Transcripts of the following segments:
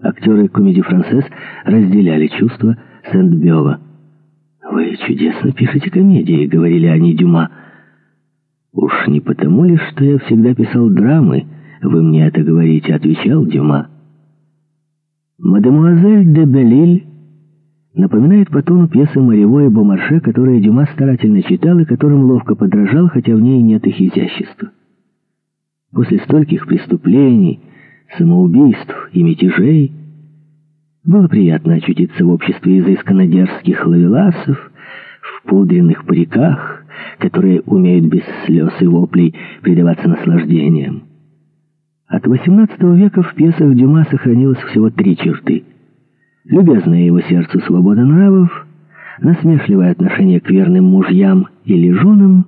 Актеры комедии «Францесс» разделяли чувства Сент-Бёва. «Вы чудесно пишете комедии», — говорили они Дюма. «Уж не потому ли, что я всегда писал драмы, вы мне это говорите», — отвечал Дюма. «Мадемуазель де Белиль» напоминает по тону пьесы Марево и Бомарше, которые Дюма старательно читал и которым ловко подражал, хотя в ней нет их изящества. После стольких преступлений, самоубийств и мятежей было приятно очутиться в обществе изысканно дерзких лавеласов, в пудренных париках, которые умеют без слез и воплей предаваться наслаждениям. От XVIII века в пьесах Дюма сохранилось всего три черты. Любезная его сердцу свобода нравов, насмешливое отношение к верным мужьям или женам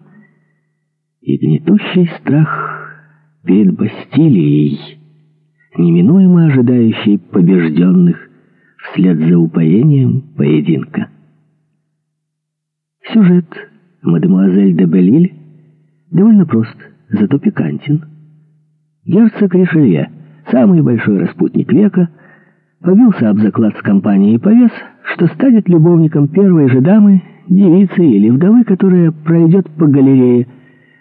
и гнетущий страх перед Бастилией, неминуемо ожидающий побежденных вслед за упоением поединка. Сюжет «Мадемуазель де Белиль» довольно прост, зато пикантен. Герцог Ришелье, самый большой распутник века, побился об заклад с компанией повес, что станет любовником первой же дамы, девицы или вдовы, которая пройдет по галерее,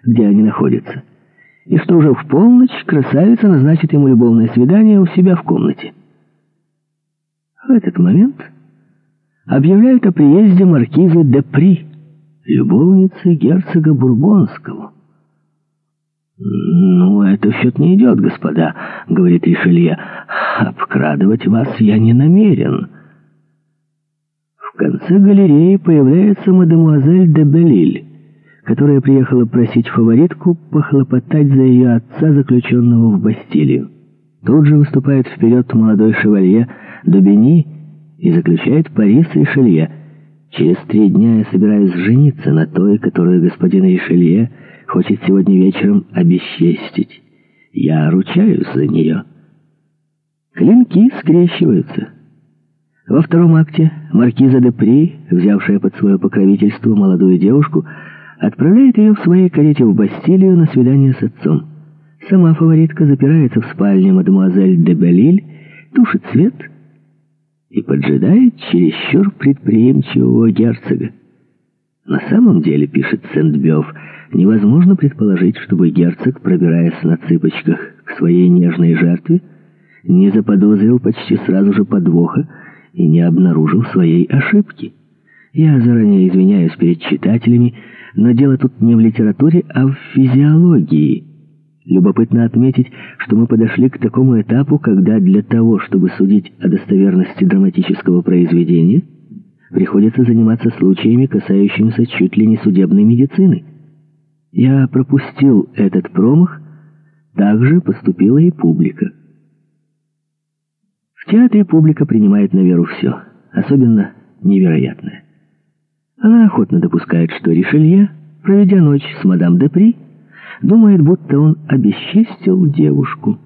где они находятся, и что уже в полночь красавица назначит ему любовное свидание у себя в комнате. В этот момент объявляют о приезде маркизы де При, любовницы герцога Бурбонского. «Ну, это в счет не идет, господа», — говорит Ришелье. «Обкрадывать вас я не намерен». В конце галереи появляется мадемуазель де Белиль, которая приехала просить фаворитку похлопотать за ее отца, заключенного в Бастилию. Тут же выступает вперед молодой шевалье Дубини и заключает пари с Ришелье. Через три дня я собираюсь жениться на той, которую господин Ришелье хочет сегодня вечером обесчестить. Я ручаюсь за нее. Клинки скрещиваются. Во втором акте маркиза де При, взявшая под свое покровительство молодую девушку, отправляет ее в своей карете в Бастилию на свидание с отцом. Сама фаворитка запирается в спальне мадемуазель де Белиль, тушит свет и поджидает чересчур предприимчивого герцога. На самом деле, пишет Сент-Бёв, невозможно предположить, чтобы герцог, пробираясь на цыпочках к своей нежной жертве, не заподозрил почти сразу же подвоха и не обнаружил своей ошибки. Я заранее извиняюсь перед читателями, но дело тут не в литературе, а в физиологии – Любопытно отметить, что мы подошли к такому этапу, когда для того, чтобы судить о достоверности драматического произведения, приходится заниматься случаями, касающимися чуть ли не судебной медицины. Я пропустил этот промах, так же поступила и публика. В театре публика принимает на веру все, особенно невероятное. Она охотно допускает, что Ришелье, проведя ночь с мадам Депри, думает, будто он обесчестил девушку.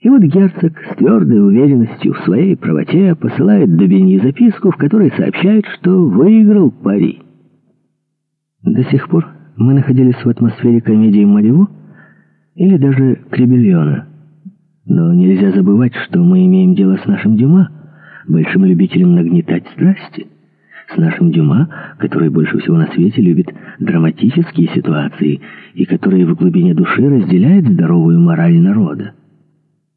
И вот герцог с твердой уверенностью в своей правоте посылает Дубиньи записку, в которой сообщает, что выиграл пари. До сих пор мы находились в атмосфере комедии Мариво или даже Кребельона. Но нельзя забывать, что мы имеем дело с нашим Дюма, большим любителем нагнетать страсти с нашим Дюма, который больше всего на свете любит драматические ситуации и который в глубине души разделяет здоровую мораль народа.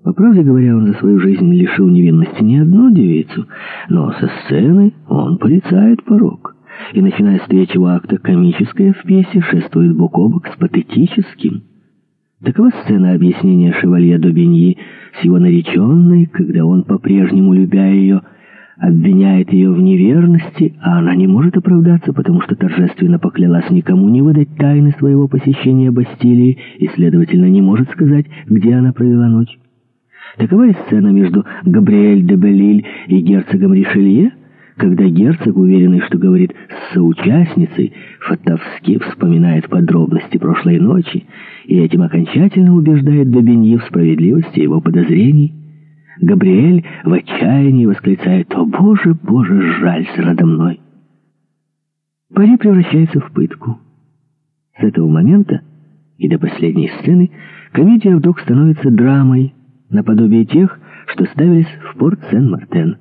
По правде говоря, он за свою жизнь лишил невинности не одну девицу, но со сцены он порицает порог. И начиная с третьего акта комическое в пьесе шествует бок о бок с патетическим. Такова сцена объяснения шевалье Добеньи с его нареченной, когда он, по-прежнему любя ее, обвиняет ее в неверности, а она не может оправдаться, потому что торжественно поклялась никому не выдать тайны своего посещения Бастилии и, следовательно, не может сказать, где она провела ночь. Такова и сцена между Габриэль де Белиль и герцогом Ришелье, когда герцог, уверенный, что говорит с соучастницей, фатовски вспоминает подробности прошлой ночи и этим окончательно убеждает Добенье в справедливости его подозрений. Габриэль в отчаянии восклицает «О, Боже, Боже, жалься надо мной!» Пари превращается в пытку. С этого момента и до последней сцены комедия вдруг становится драмой, наподобие тех, что ставились в порт Сен-Мартен.